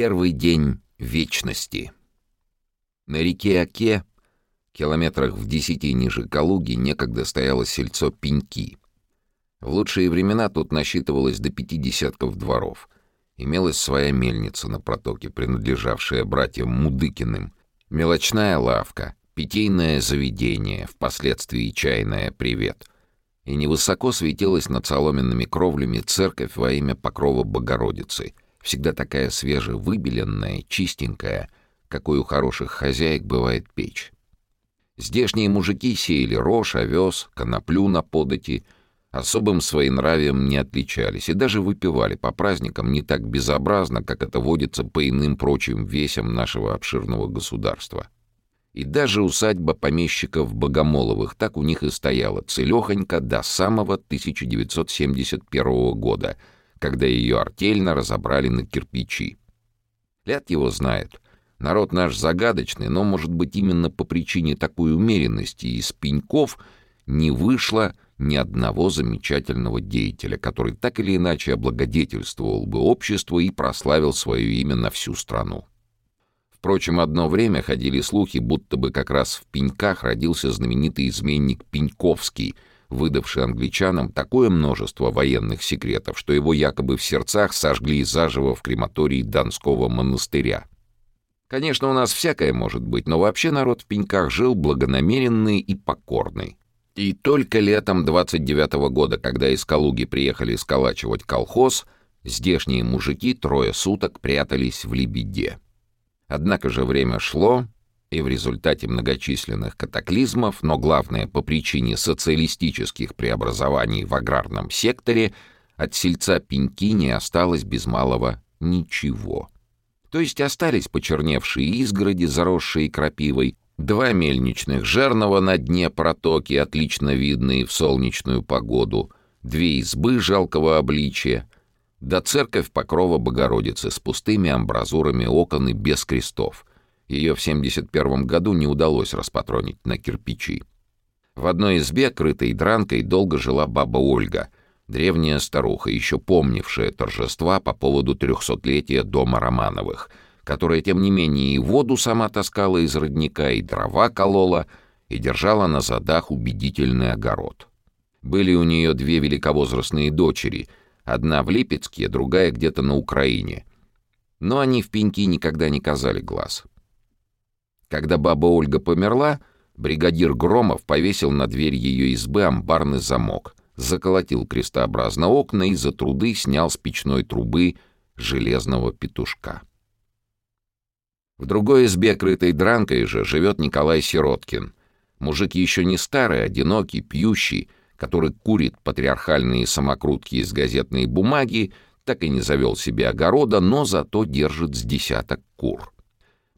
Первый день вечности. На реке Оке, километрах в десяти ниже Калуги, некогда стояло сельцо Пеньки. В лучшие времена тут насчитывалось до пяти десятков дворов. Имелась своя мельница на протоке, принадлежавшая братьям Мудыкиным, мелочная лавка, питейное заведение, впоследствии чайное «Привет», и невысоко светилась над соломенными кровлями церковь во имя Покрова Богородицы — всегда такая свежевыбеленная, чистенькая, какой у хороших хозяек бывает печь. Здешние мужики сеяли рожь, овес, коноплю на подати, особым своенравием не отличались и даже выпивали по праздникам не так безобразно, как это водится по иным прочим весям нашего обширного государства. И даже усадьба помещиков Богомоловых так у них и стояла целехонько до самого 1971 года — когда ее артельно разобрали на кирпичи. Ляд его знает. Народ наш загадочный, но, может быть, именно по причине такой умеренности из пеньков не вышло ни одного замечательного деятеля, который так или иначе облагодетельствовал бы общество и прославил свое имя на всю страну. Впрочем, одно время ходили слухи, будто бы как раз в Пеньках родился знаменитый изменник Пеньковский — выдавший англичанам такое множество военных секретов, что его якобы в сердцах сожгли заживо в крематории Донского монастыря. Конечно, у нас всякое может быть, но вообще народ в пеньках жил благонамеренный и покорный. И только летом 29 -го года, когда из Калуги приехали сколачивать колхоз, здешние мужики трое суток прятались в Лебеде. Однако же время шло, и в результате многочисленных катаклизмов, но главное по причине социалистических преобразований в аграрном секторе, от сельца Пеньки не осталось без малого ничего. То есть остались почерневшие изгороди, заросшие крапивой, два мельничных жернова на дне протоки, отлично видные в солнечную погоду, две избы жалкого обличия, да церковь Покрова Богородицы с пустыми амбразурами окон и без крестов, ее в 71 году не удалось распатронить на кирпичи. В одной избе, крытой дранкой, долго жила баба Ольга, древняя старуха, еще помнившая торжества по поводу трехсотлетия дома Романовых, которая, тем не менее, и воду сама таскала из родника, и дрова колола, и держала на задах убедительный огород. Были у нее две великовозрастные дочери, одна в Липецке, другая где-то на Украине. Но они в пеньки никогда не казали глаз. Когда баба Ольга померла, бригадир Громов повесил на дверь ее избы амбарный замок, заколотил крестообразно окна и за труды снял с печной трубы железного петушка. В другой избе, крытой дранкой же, живет Николай Сироткин. Мужик еще не старый, одинокий, пьющий, который курит патриархальные самокрутки из газетной бумаги, так и не завел себе огорода, но зато держит с десяток кур.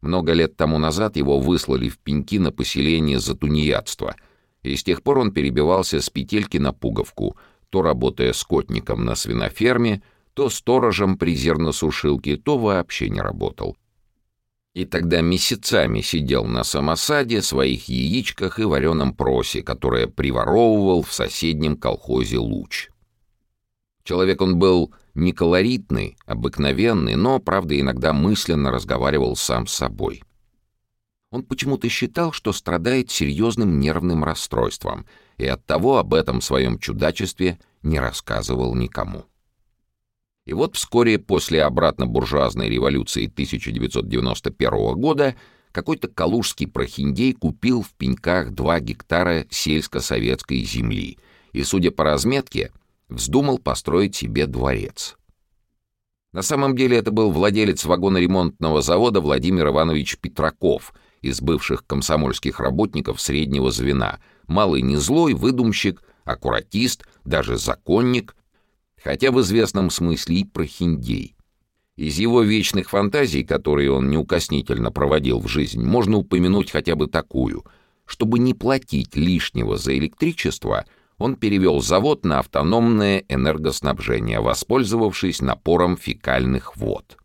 Много лет тому назад его выслали в пеньки на поселение за тунеядство, и с тех пор он перебивался с петельки на пуговку, то работая скотником на свиноферме, то сторожем при зерносушилке, то вообще не работал. И тогда месяцами сидел на самосаде, своих яичках и вареном просе, которое приворовывал в соседнем колхозе «Луч». Человек он был не колоритный, обыкновенный, но, правда, иногда мысленно разговаривал сам с собой. Он почему-то считал, что страдает серьезным нервным расстройством, и оттого об этом своем чудачестве не рассказывал никому. И вот вскоре после обратно-буржуазной революции 1991 года какой-то калужский прохиндей купил в пеньках 2 гектара сельско-советской земли и, судя по разметке, вздумал построить себе дворец. На самом деле это был владелец вагоноремонтного завода Владимир Иванович Петраков из бывших комсомольских работников среднего звена, малый не злой, выдумщик, аккуратист, даже законник, хотя в известном смысле и прохиндей. Из его вечных фантазий, которые он неукоснительно проводил в жизнь, можно упомянуть хотя бы такую. Чтобы не платить лишнего за электричество — он перевел завод на автономное энергоснабжение, воспользовавшись напором фекальных вод.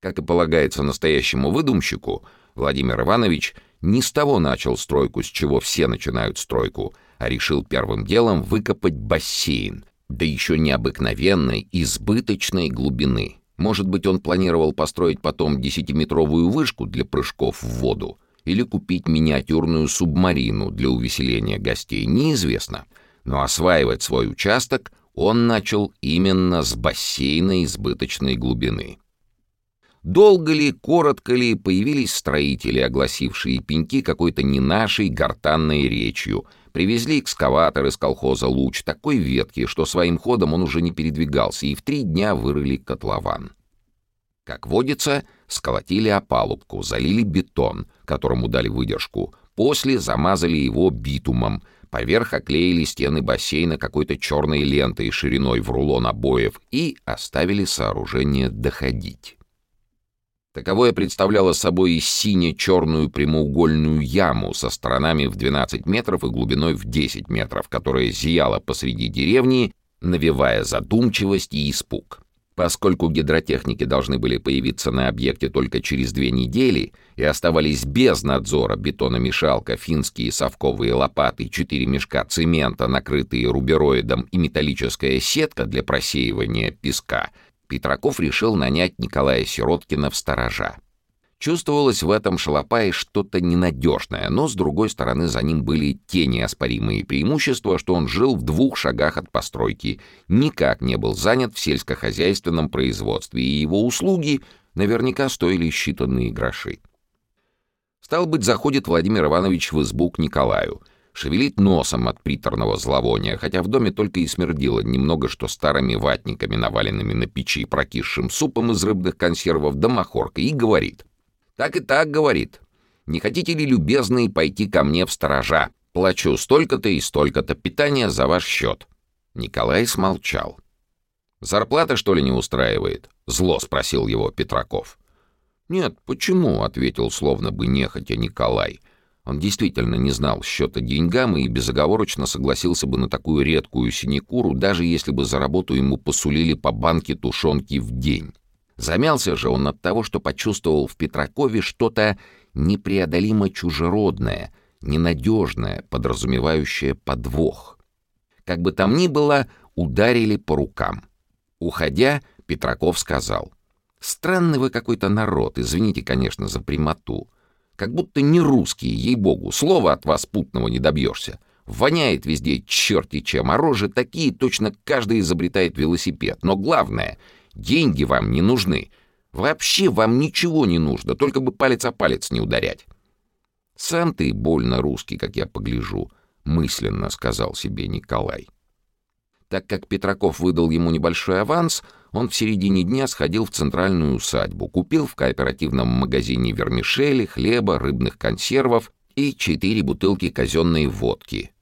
Как и полагается настоящему выдумщику, Владимир Иванович не с того начал стройку, с чего все начинают стройку, а решил первым делом выкопать бассейн, да еще необыкновенной, избыточной глубины. Может быть, он планировал построить потом десятиметровую вышку для прыжков в воду или купить миниатюрную субмарину для увеселения гостей, неизвестно. Но осваивать свой участок он начал именно с бассейна избыточной глубины. Долго ли, коротко ли появились строители, огласившие пеньки какой-то не нашей гортанной речью, привезли экскаватор из колхоза «Луч» такой ветки, что своим ходом он уже не передвигался, и в три дня вырыли котлован. Как водится, сколотили опалубку, залили бетон, которому дали выдержку, после замазали его битумом, поверх оклеили стены бассейна какой-то черной лентой шириной в рулон обоев и оставили сооружение доходить. Таковое представляло собой сине-черную прямоугольную яму со сторонами в 12 метров и глубиной в 10 метров, которая зияла посреди деревни, навевая задумчивость и испуг. Поскольку гидротехники должны были появиться на объекте только через две недели и оставались без надзора бетономешалка, финские совковые лопаты, четыре мешка цемента, накрытые рубероидом и металлическая сетка для просеивания песка — Петраков решил нанять Николая Сироткина в сторожа. Чувствовалось в этом шалопае что-то ненадежное, но, с другой стороны, за ним были те неоспоримые преимущества, что он жил в двух шагах от постройки, никак не был занят в сельскохозяйственном производстве, и его услуги наверняка стоили считанные гроши. Стал быть, заходит Владимир Иванович в избу к Николаю — шевелит носом от приторного зловония, хотя в доме только и смердило немного что старыми ватниками, наваленными на печи, прокисшим супом из рыбных консервов да махоркой, и говорит. «Так и так, — говорит. Не хотите ли, любезные, пойти ко мне в сторожа? Плачу столько-то и столько-то питания за ваш счет». Николай смолчал. «Зарплата, что ли, не устраивает?» — зло спросил его Петраков. «Нет, почему?» — ответил словно бы нехотя Николай — он действительно не знал счета деньгам и безоговорочно согласился бы на такую редкую синекуру, даже если бы за работу ему посулили по банке тушенки в день. Замялся же он от того, что почувствовал в Петракове что-то непреодолимо чужеродное, ненадежное, подразумевающее подвох. Как бы там ни было, ударили по рукам. Уходя, Петраков сказал, «Странный вы какой-то народ, извините, конечно, за прямоту. Как будто не русские, ей-богу, слова от вас путного не добьешься. Воняет везде черти чем, а рожи такие, точно каждый изобретает велосипед. Но главное, деньги вам не нужны. Вообще вам ничего не нужно, только бы палец о палец не ударять. «Сам ты больно русский, как я погляжу», — мысленно сказал себе Николай. Так как Петраков выдал ему небольшой аванс, он в середине дня сходил в центральную усадьбу, купил в кооперативном магазине вермишели, хлеба, рыбных консервов и четыре бутылки казенной водки.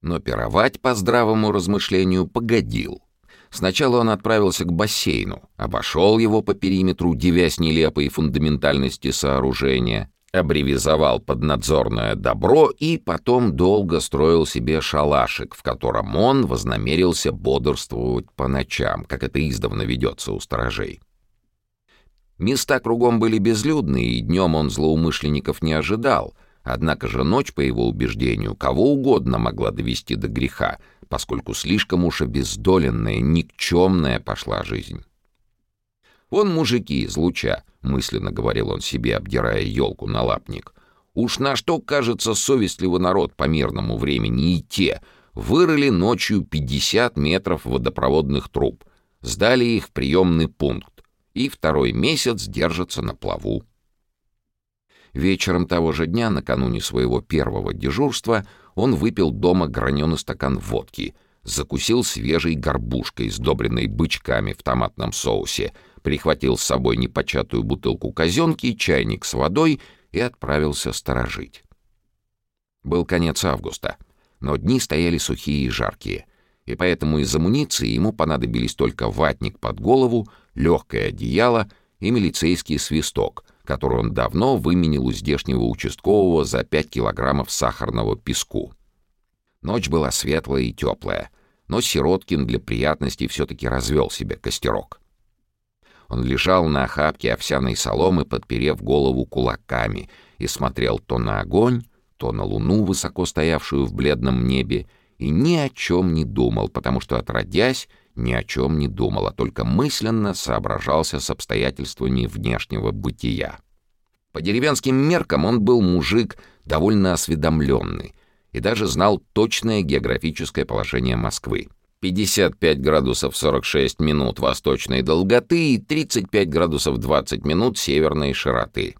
Но пировать по здравому размышлению погодил. Сначала он отправился к бассейну, обошел его по периметру, девясь нелепой фундаментальности сооружения, обревизовал поднадзорное добро и потом долго строил себе шалашик, в котором он вознамерился бодрствовать по ночам, как это издавна ведется у сторожей. Места кругом были безлюдные, и днем он злоумышленников не ожидал, однако же ночь, по его убеждению, кого угодно могла довести до греха, поскольку слишком уж обездоленная, никчемная пошла жизнь. Вон мужики из луча, — мысленно говорил он себе, обдирая елку на лапник. «Уж на что, кажется, совестливый народ по мирному времени и те вырыли ночью 50 метров водопроводных труб, сдали их в приемный пункт и второй месяц держатся на плаву». Вечером того же дня, накануне своего первого дежурства, он выпил дома граненый стакан водки, закусил свежей горбушкой, сдобренной бычками в томатном соусе — прихватил с собой непочатую бутылку казенки, чайник с водой и отправился сторожить. Был конец августа, но дни стояли сухие и жаркие, и поэтому из амуниции ему понадобились только ватник под голову, легкое одеяло и милицейский свисток, который он давно выменил у здешнего участкового за пять килограммов сахарного песку. Ночь была светлая и теплая, но Сироткин для приятности все-таки развел себе костерок. Он лежал на охапке овсяной соломы, подперев голову кулаками, и смотрел то на огонь, то на луну, высоко стоявшую в бледном небе, и ни о чем не думал, потому что, отродясь, ни о чем не думал, а только мысленно соображался с обстоятельствами внешнего бытия. По деревенским меркам он был мужик довольно осведомленный и даже знал точное географическое положение Москвы. 55 градусов 46 минут восточной долготы и 35 градусов 20 минут северной широты.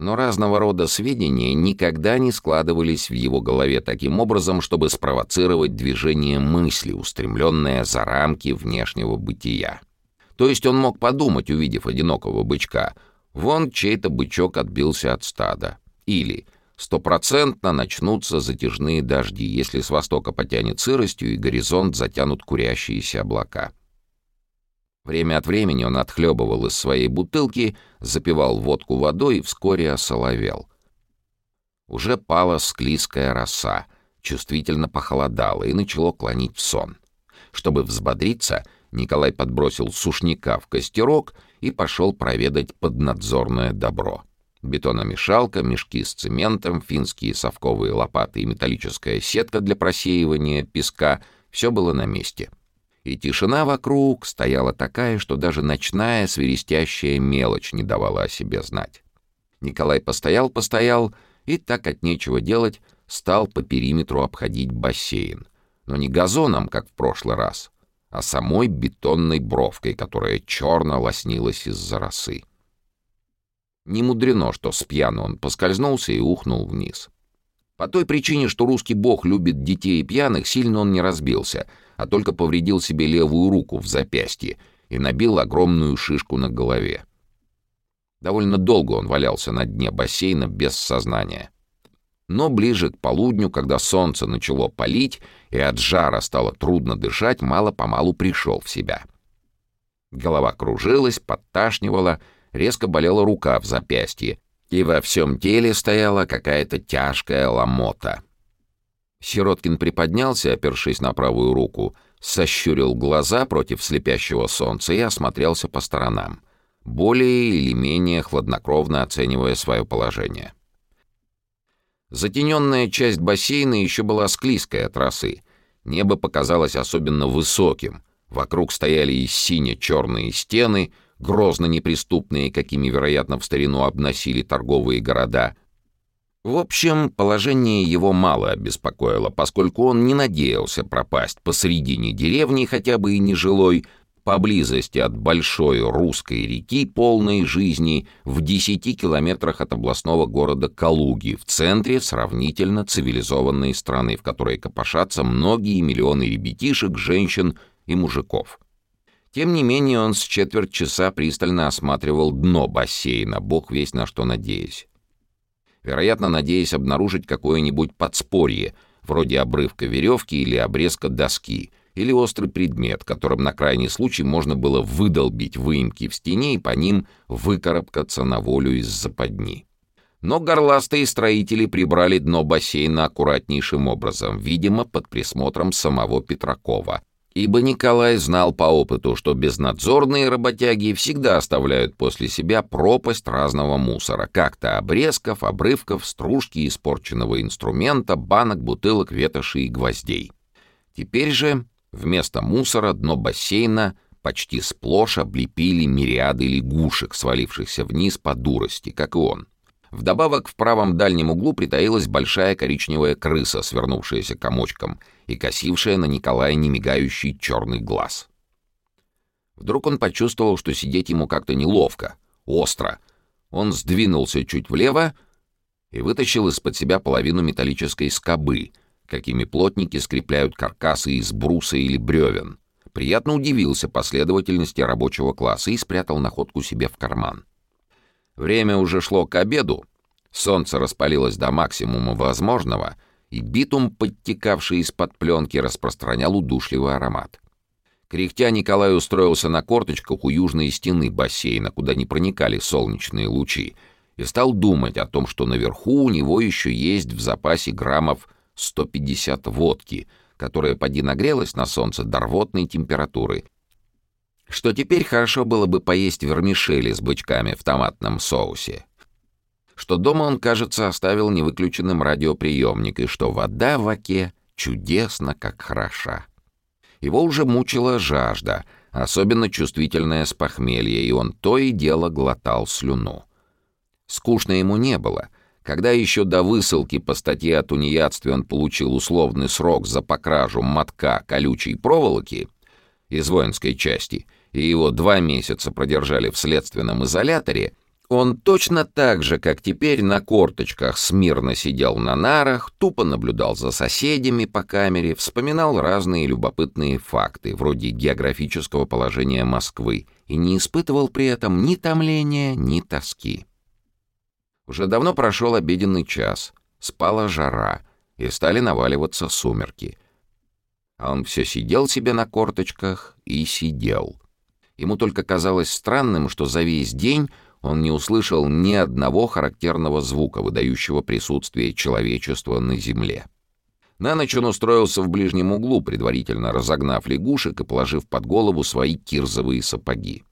Но разного рода сведения никогда не складывались в его голове таким образом, чтобы спровоцировать движение мысли, устремленное за рамки внешнего бытия. То есть он мог подумать, увидев одинокого бычка, вон чей-то бычок отбился от стада. Или стопроцентно начнутся затяжные дожди, если с востока потянет сыростью и горизонт затянут курящиеся облака. Время от времени он отхлебывал из своей бутылки, запивал водку водой и вскоре осоловел. Уже пала склизкая роса, чувствительно похолодало и начало клонить в сон. Чтобы взбодриться, Николай подбросил сушняка в костерок и пошел проведать поднадзорное добро. Бетономешалка, мешки с цементом, финские совковые лопаты и металлическая сетка для просеивания песка — все было на месте — и тишина вокруг стояла такая, что даже ночная свиристящая мелочь не давала о себе знать. Николай постоял-постоял и, так от нечего делать, стал по периметру обходить бассейн. Но не газоном, как в прошлый раз, а самой бетонной бровкой, которая черно лоснилась из-за росы. Не мудрено, что с пьяну он поскользнулся и ухнул вниз. По той причине, что русский бог любит детей и пьяных, сильно он не разбился — а только повредил себе левую руку в запястье и набил огромную шишку на голове. Довольно долго он валялся на дне бассейна без сознания. Но ближе к полудню, когда солнце начало палить и от жара стало трудно дышать, мало-помалу пришел в себя. Голова кружилась, подташнивала, резко болела рука в запястье, и во всем теле стояла какая-то тяжкая ломота — Сироткин приподнялся, опершись на правую руку, сощурил глаза против слепящего солнца и осмотрелся по сторонам, более или менее хладнокровно оценивая свое положение. Затененная часть бассейна еще была склизкой от росы. Небо показалось особенно высоким. Вокруг стояли и сине-черные стены, грозно неприступные, какими, вероятно, в старину обносили торговые города, в общем, положение его мало обеспокоило, поскольку он не надеялся пропасть посредине деревни, хотя бы и нежилой, поблизости от большой русской реки, полной жизни, в десяти километрах от областного города Калуги, в центре сравнительно цивилизованной страны, в которой копошатся многие миллионы ребятишек, женщин и мужиков. Тем не менее он с четверть часа пристально осматривал дно бассейна, бог весь на что надеясь вероятно, надеясь обнаружить какое-нибудь подспорье, вроде обрывка веревки или обрезка доски, или острый предмет, которым на крайний случай можно было выдолбить выемки в стене и по ним выкарабкаться на волю из западни. Но горластые строители прибрали дно бассейна аккуратнейшим образом, видимо, под присмотром самого Петракова, Ибо Николай знал по опыту, что безнадзорные работяги всегда оставляют после себя пропасть разного мусора, как-то обрезков, обрывков, стружки, испорченного инструмента, банок, бутылок, ветоши и гвоздей. Теперь же вместо мусора дно бассейна почти сплошь облепили мириады лягушек, свалившихся вниз по дурости, как и он. Вдобавок в правом дальнем углу притаилась большая коричневая крыса, свернувшаяся комочком и косившая на Николая немигающий черный глаз. Вдруг он почувствовал, что сидеть ему как-то неловко, остро. Он сдвинулся чуть влево и вытащил из-под себя половину металлической скобы, какими плотники скрепляют каркасы из бруса или бревен. Приятно удивился последовательности рабочего класса и спрятал находку себе в карман. Время уже шло к обеду, солнце распалилось до максимума возможного, и битум, подтекавший из-под пленки, распространял удушливый аромат. Кряхтя Николай устроился на корточках у южной стены бассейна, куда не проникали солнечные лучи, и стал думать о том, что наверху у него еще есть в запасе граммов 150 водки, которая поди нагрелась на солнце до рвотной температуры что теперь хорошо было бы поесть вермишели с бычками в томатном соусе, что дома он, кажется, оставил невыключенным радиоприемник, и что вода в оке чудесно как хороша. Его уже мучила жажда, особенно чувствительная с похмелья, и он то и дело глотал слюну. Скучно ему не было. Когда еще до высылки по статье о тунеядстве он получил условный срок за покражу мотка колючей проволоки из воинской части, и его два месяца продержали в следственном изоляторе, он точно так же, как теперь, на корточках смирно сидел на нарах, тупо наблюдал за соседями по камере, вспоминал разные любопытные факты, вроде географического положения Москвы, и не испытывал при этом ни томления, ни тоски. Уже давно прошел обеденный час, спала жара, и стали наваливаться сумерки. А он все сидел себе на корточках и сидел. Ему только казалось странным, что за весь день он не услышал ни одного характерного звука, выдающего присутствие человечества на земле. На ночь он устроился в ближнем углу, предварительно разогнав лягушек и положив под голову свои кирзовые сапоги.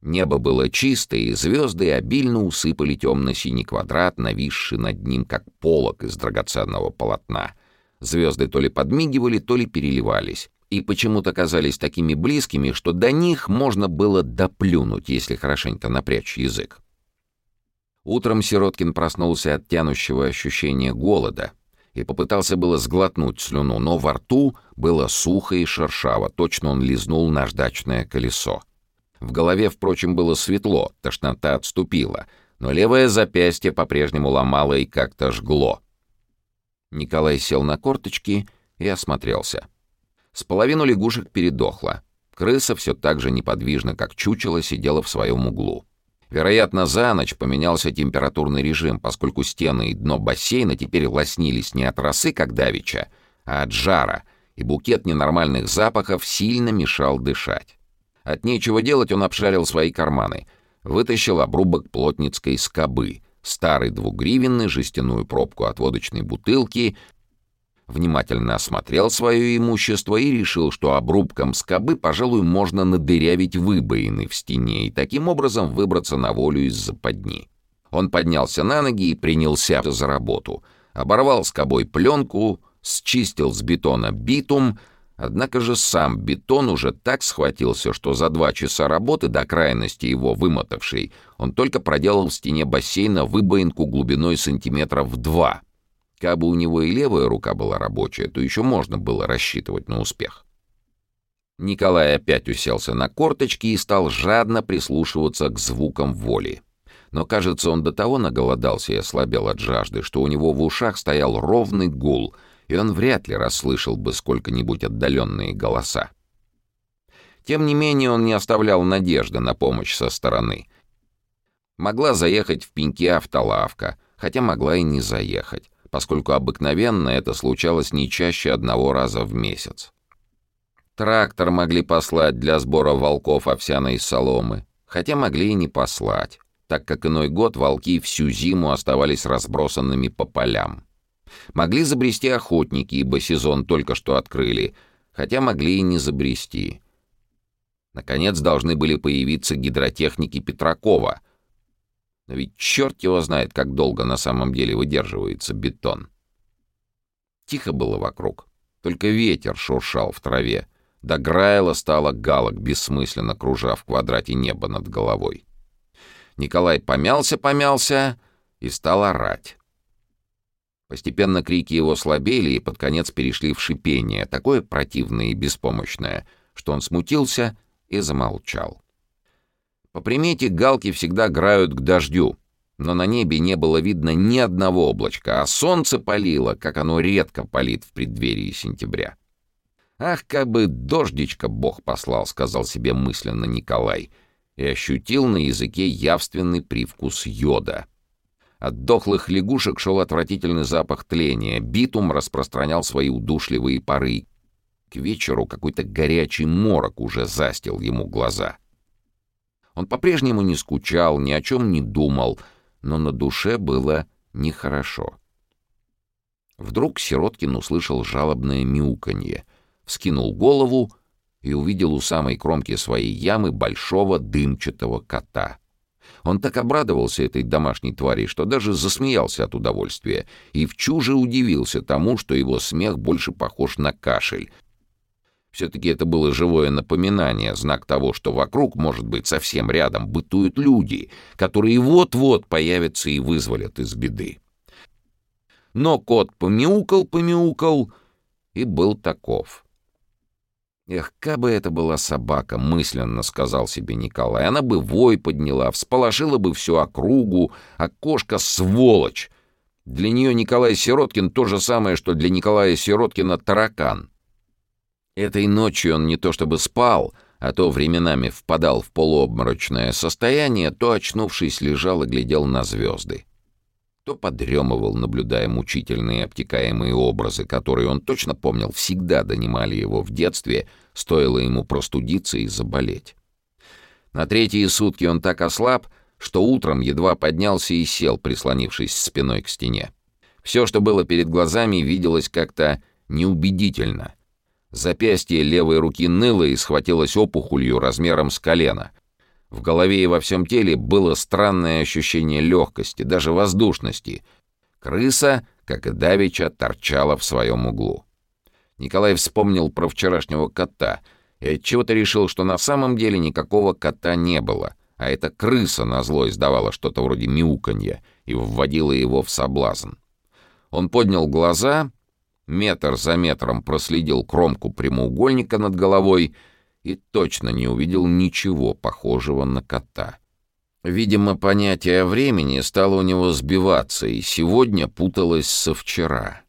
Небо было чистое, и звезды обильно усыпали темно-синий квадрат, нависший над ним, как полог из драгоценного полотна. Звезды то ли подмигивали, то ли переливались и почему-то казались такими близкими, что до них можно было доплюнуть, если хорошенько напрячь язык. Утром Сироткин проснулся от тянущего ощущения голода и попытался было сглотнуть слюну, но во рту было сухо и шершаво, точно он лизнул наждачное колесо. В голове, впрочем, было светло, тошнота отступила, но левое запястье по-прежнему ломало и как-то жгло. Николай сел на корточки и осмотрелся — с половину лягушек передохла. Крыса все так же неподвижно, как чучело, сидела в своем углу. Вероятно, за ночь поменялся температурный режим, поскольку стены и дно бассейна теперь лоснились не от росы, как давеча, а от жара, и букет ненормальных запахов сильно мешал дышать. От нечего делать он обшарил свои карманы, вытащил обрубок плотницкой скобы, старый двугривенный, жестяную пробку от водочной бутылки, внимательно осмотрел свое имущество и решил, что обрубком скобы, пожалуй, можно надырявить выбоины в стене и таким образом выбраться на волю из западни. Он поднялся на ноги и принялся за работу. Оборвал скобой пленку, счистил с бетона битум, однако же сам бетон уже так схватился, что за два часа работы, до крайности его вымотавшей, он только проделал в стене бассейна выбоинку глубиной сантиметров в два — Кабы у него и левая рука была рабочая, то еще можно было рассчитывать на успех. Николай опять уселся на корточки и стал жадно прислушиваться к звукам воли. Но, кажется, он до того наголодался и ослабел от жажды, что у него в ушах стоял ровный гул, и он вряд ли расслышал бы сколько-нибудь отдаленные голоса. Тем не менее, он не оставлял надежды на помощь со стороны. Могла заехать в пеньке автолавка, хотя могла и не заехать поскольку обыкновенно это случалось не чаще одного раза в месяц. Трактор могли послать для сбора волков овсяной соломы, хотя могли и не послать, так как иной год волки всю зиму оставались разбросанными по полям. Могли забрести охотники, ибо сезон только что открыли, хотя могли и не забрести. Наконец должны были появиться гидротехники Петракова — но ведь черт его знает, как долго на самом деле выдерживается бетон. Тихо было вокруг. Только ветер шуршал в траве. До Грайла стало галок, бессмысленно кружа в квадрате неба над головой. Николай помялся-помялся и стал орать. Постепенно крики его слабели и под конец перешли в шипение, такое противное и беспомощное, что он смутился и замолчал. По примете, галки всегда грают к дождю, но на небе не было видно ни одного облачка, а солнце палило, как оно редко палит в преддверии сентября. «Ах, как бы дождичка Бог послал», — сказал себе мысленно Николай, и ощутил на языке явственный привкус йода. От дохлых лягушек шел отвратительный запах тления, битум распространял свои удушливые пары. К вечеру какой-то горячий морок уже застил ему глаза — он по-прежнему не скучал, ни о чем не думал, но на душе было нехорошо. Вдруг Сироткин услышал жалобное мяуканье, вскинул голову и увидел у самой кромки своей ямы большого дымчатого кота. Он так обрадовался этой домашней твари, что даже засмеялся от удовольствия и в чуже удивился тому, что его смех больше похож на кашель. Все-таки это было живое напоминание, знак того, что вокруг, может быть, совсем рядом бытуют люди, которые вот-вот появятся и вызволят из беды. Но кот помяукал-помяукал и был таков. «Эх, кабы это была собака», — мысленно сказал себе Николай. «Она бы вой подняла, всполошила бы всю округу, а кошка — сволочь. Для нее Николай Сироткин то же самое, что для Николая Сироткина таракан». Этой ночью он не то чтобы спал, а то временами впадал в полуобморочное состояние, то, очнувшись, лежал и глядел на звезды. То подремывал, наблюдая мучительные обтекаемые образы, которые он точно помнил, всегда донимали его в детстве, стоило ему простудиться и заболеть. На третьи сутки он так ослаб, что утром едва поднялся и сел, прислонившись спиной к стене. Все, что было перед глазами, виделось как-то неубедительно — Запястье левой руки ныло и схватилось опухолью размером с колено. В голове и во всем теле было странное ощущение легкости, даже воздушности. Крыса, как и Давича, торчала в своем углу. Николай вспомнил про вчерашнего кота и отчего-то решил, что на самом деле никакого кота не было, а эта крыса назло издавала что-то вроде мяуканья и вводила его в соблазн. Он поднял глаза метр за метром проследил кромку прямоугольника над головой и точно не увидел ничего похожего на кота. Видимо, понятие времени стало у него сбиваться, и сегодня путалось со вчера.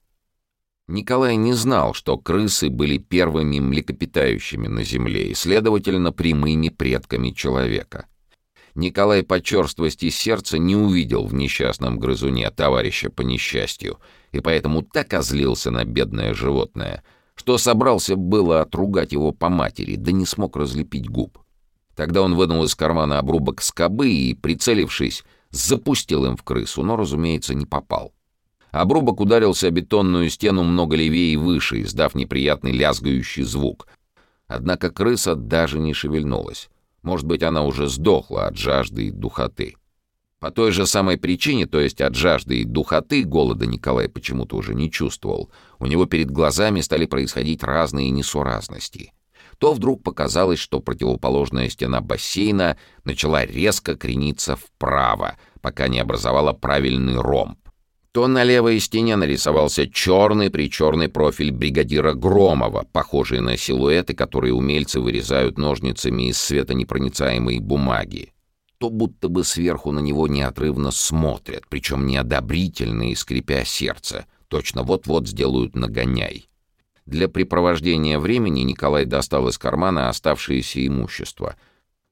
Николай не знал, что крысы были первыми млекопитающими на Земле и, следовательно, прямыми предками человека. Николай по черствости сердца не увидел в несчастном грызуне товарища по несчастью — и поэтому так озлился на бедное животное, что собрался было отругать его по матери, да не смог разлепить губ. Тогда он вынул из кармана обрубок скобы и, прицелившись, запустил им в крысу, но, разумеется, не попал. Обрубок ударился о бетонную стену много левее и выше, издав неприятный лязгающий звук. Однако крыса даже не шевельнулась. Может быть, она уже сдохла от жажды и духоты. По той же самой причине, то есть от жажды и духоты, голода Николай почему-то уже не чувствовал. У него перед глазами стали происходить разные несуразности. То вдруг показалось, что противоположная стена бассейна начала резко крениться вправо, пока не образовала правильный ромб. То на левой стене нарисовался черный-причерный профиль бригадира Громова, похожий на силуэты, которые умельцы вырезают ножницами из светонепроницаемой бумаги то будто бы сверху на него неотрывно смотрят, причем неодобрительно и скрипя сердце. Точно вот-вот сделают нагоняй. Для препровождения времени Николай достал из кармана оставшееся имущество.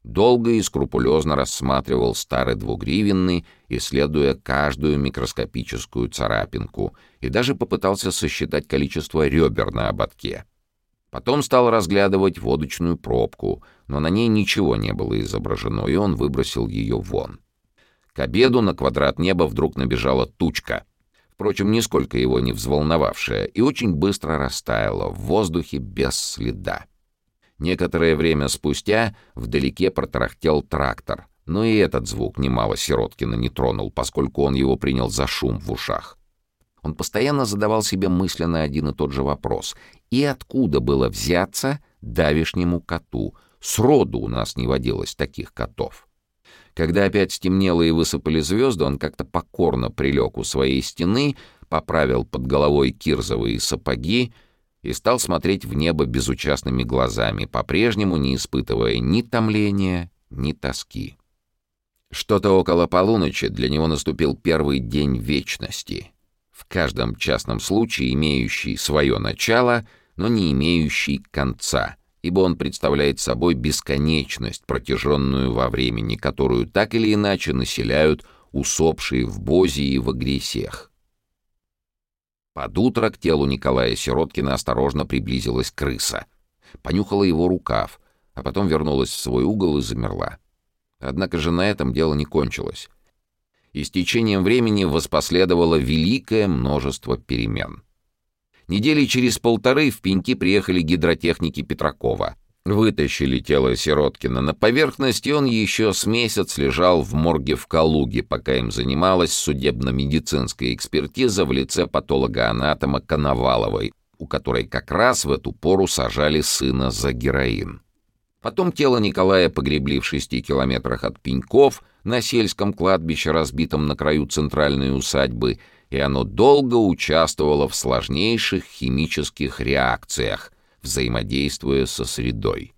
Долго и скрупулезно рассматривал старый двугривенный, исследуя каждую микроскопическую царапинку, и даже попытался сосчитать количество ребер на ободке. Потом стал разглядывать водочную пробку, но на ней ничего не было изображено, и он выбросил ее вон. К обеду на квадрат неба вдруг набежала тучка, впрочем, нисколько его не взволновавшая, и очень быстро растаяла в воздухе без следа. Некоторое время спустя вдалеке протарахтел трактор, но и этот звук немало Сироткина не тронул, поскольку он его принял за шум в ушах. Он постоянно задавал себе мысленно один и тот же вопрос. И откуда было взяться давишнему коту? Сроду у нас не водилось таких котов. Когда опять стемнело и высыпали звезды, он как-то покорно прилег у своей стены, поправил под головой кирзовые сапоги и стал смотреть в небо безучастными глазами, по-прежнему не испытывая ни томления, ни тоски. Что-то около полуночи для него наступил первый день вечности — в каждом частном случае имеющий свое начало, но не имеющий конца, ибо он представляет собой бесконечность, протяженную во времени, которую так или иначе населяют усопшие в Бозе и в агрессиях. Под утро к телу Николая Сироткина осторожно приблизилась крыса. Понюхала его рукав, а потом вернулась в свой угол и замерла. Однако же на этом дело не кончилось и с течением времени воспоследовало великое множество перемен. Недели через полторы в Пеньки приехали гидротехники Петракова. Вытащили тело Сироткина на поверхность, и он еще с месяц лежал в морге в Калуге, пока им занималась судебно-медицинская экспертиза в лице патолога-анатома Коноваловой, у которой как раз в эту пору сажали сына за героин. Потом тело Николая погребли в шести километрах от Пеньков на сельском кладбище, разбитом на краю центральной усадьбы, и оно долго участвовало в сложнейших химических реакциях, взаимодействуя со средой.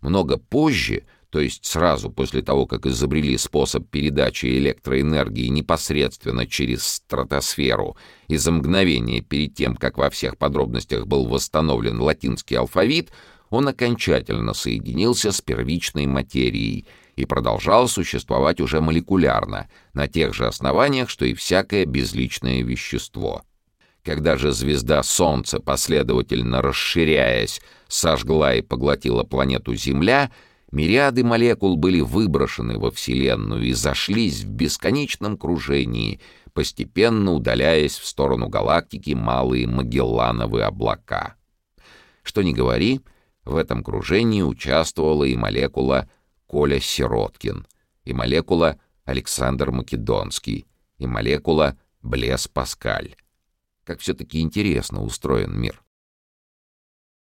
Много позже то есть сразу после того, как изобрели способ передачи электроэнергии непосредственно через стратосферу и за мгновение перед тем, как во всех подробностях был восстановлен латинский алфавит, он окончательно соединился с первичной материей и продолжал существовать уже молекулярно, на тех же основаниях, что и всякое безличное вещество. Когда же звезда Солнца, последовательно расширяясь, сожгла и поглотила планету Земля — Мириады молекул были выброшены во Вселенную и зашлись в бесконечном кружении, постепенно удаляясь в сторону галактики малые Магеллановые облака. Что ни говори, в этом кружении участвовала и молекула Коля Сироткин, и молекула Александр Македонский, и молекула Блес Паскаль. Как все-таки интересно устроен мир.